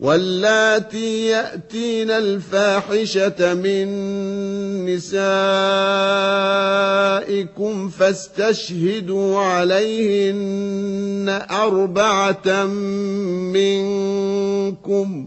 واللاتي يأتين الفاحشة من نسائكم فاستشهدوا عليهن أربعة منكم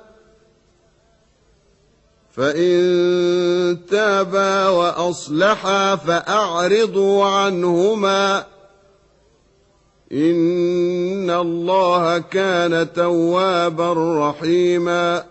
فإن تابا وأصلحا فأعرضوا عنهما إن الله كان توابا رحيما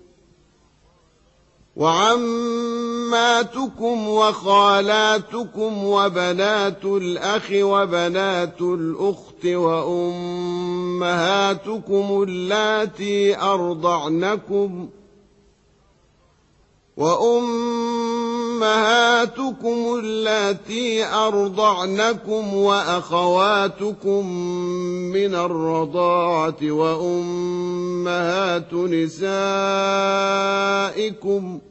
وعماتكم وخالاتكم وبنات الأخ وبنات الأخت وأمهاتكم اللاتي أرضعنكم وأمهاتكم اللاتي أرضعنكم وأخواتكم من الرضاعة وأمهات نسائكم ۖ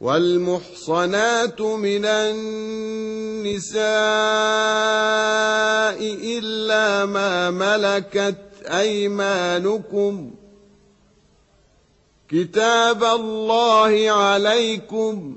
والمحصنات من النساء إلا ما ملكت أيمانكم. كتاب الله عليكم.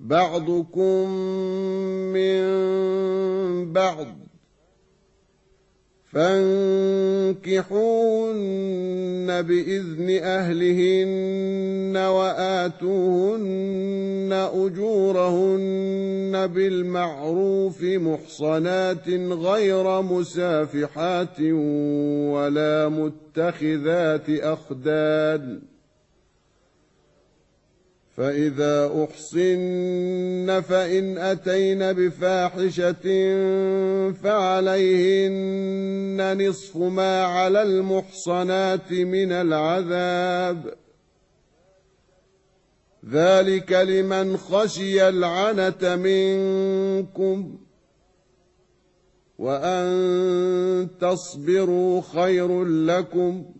بعضكم من بعض فانكحوهن بإذن أهلهن وآتوهن أجورهن بالمعروف محصنات غير مسافحات ولا متخذات أخدان فإذا أحصن فإن أتين بفاحشة فعليهن نصف ما على المحصنات من العذاب ذلك لمن خشي العنة منكم وأن تصبروا خير لكم ۖ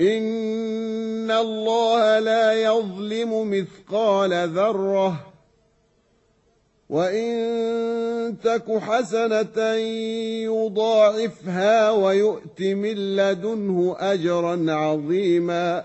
إن الله لا يظلم مثقال ذرة وإن تك حسنة يضاعفها ويؤت من لدنه أجرا عظيما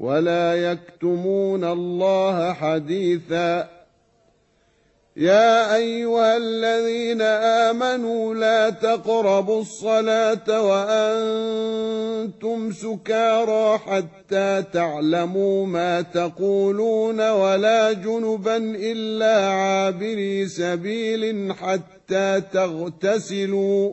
ولا يكتمون الله حديثا يا ايها الذين امنوا لا تقربوا الصلاه وأنتم سكارى حتى تعلموا ما تقولون ولا جنبا الا عابري سبيل حتى تغتسلوا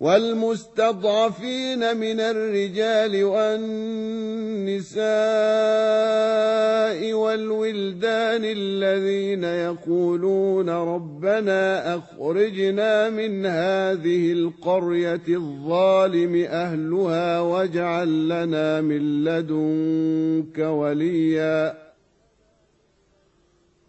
والمستضعفين من الرجال والنساء والولدان الذين يقولون ربنا أخرجنا من هذه القرية الظالم أهلها واجعل لنا من لدنك وليا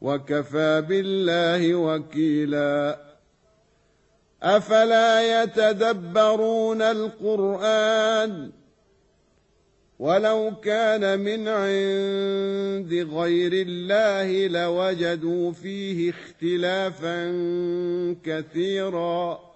وكفى بالله وكيلا. أفلا يتدبرون القرآن ولو كان من عند غير الله لوجدوا فيه اختلافا كثيرا.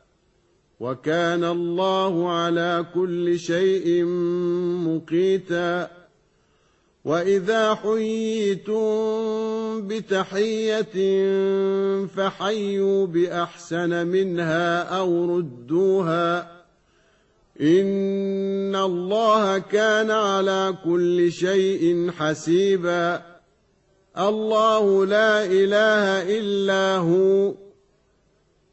وكان الله على كل شيء مقيتاً. وإذا حييتم بتحية فحيوا بأحسن منها أو ردوها. إن الله كان على كل شيء حسيبا. الله لا إله إلا هو.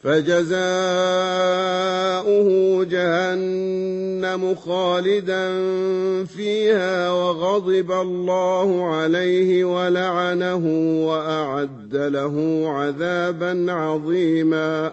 فجزاؤه جهنم خالدا فيها وغضب الله عليه ولعنه وأعد له عذابا عظيما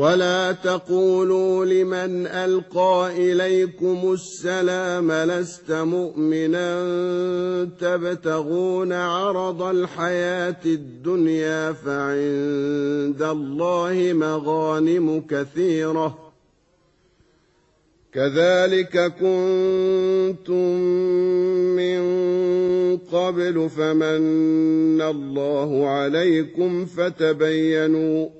ولا تقولوا لمن القى اليكم السلام لست مؤمنا تبتغون عرض الحياة الدنيا فعند الله مغانم كثيره كذلك كنتم من قبل فمن الله عليكم فتبينوا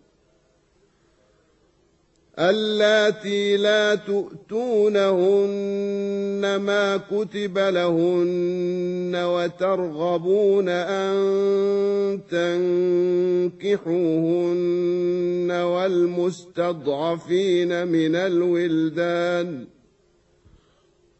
اللاتي لا تؤتونهن ما كتب لهن وترغبون أن تنكحوهن والمستضعفين من الولدان ۖ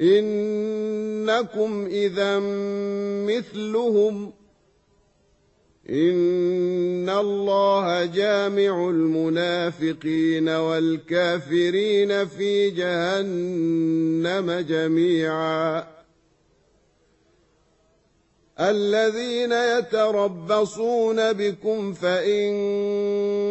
إنكم إذا مثلهم إن الله جامع المنافقين والكافرين في جهنم جميعا. الذين يتربصون بكم فإن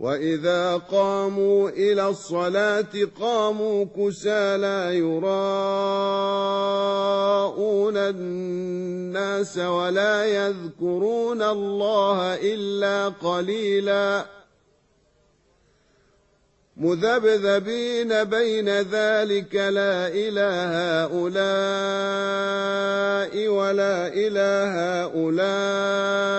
واذا قاموا إلى الصلاه قاموا كسالى يراءون الناس ولا يذكرون الله الا قليلا مذبذبين بين ذلك لا اله هؤلاء ولا اله هؤلاء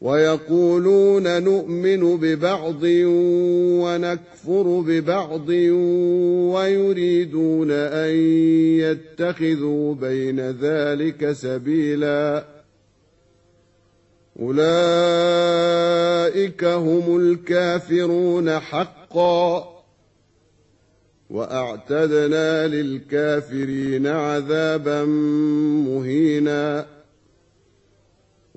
ويقولون نؤمن ببعض ونكفر ببعض ويريدون أن يتخذوا بين ذلك سبيلا. أولئك هم الكافرون حقا. وأعتدنا للكافرين عذابا مهينا.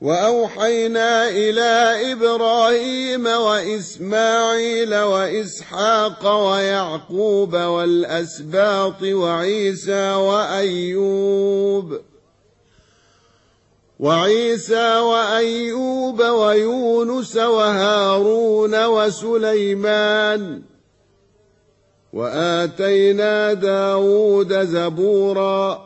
وأوحينا إلى إبراهيم وإسماعيل وإسحاق ويعقوب والأسباط وعيسى وأيوب وعيسى وأيوب ويونس وهارون وسليمان وآتينا داود زبورا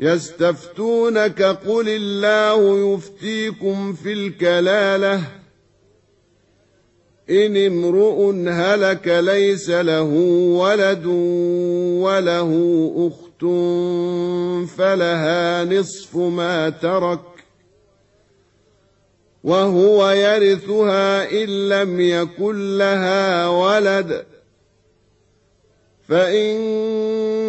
يستفتونك قل الله يفتيكم في الكلالة. إن امرؤ هلك ليس له ولد وله أخت فلها نصف ما ترك وهو يرثها إن لم يكن لها ولد. فإن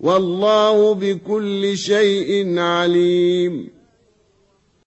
والله بكل شيء عليم.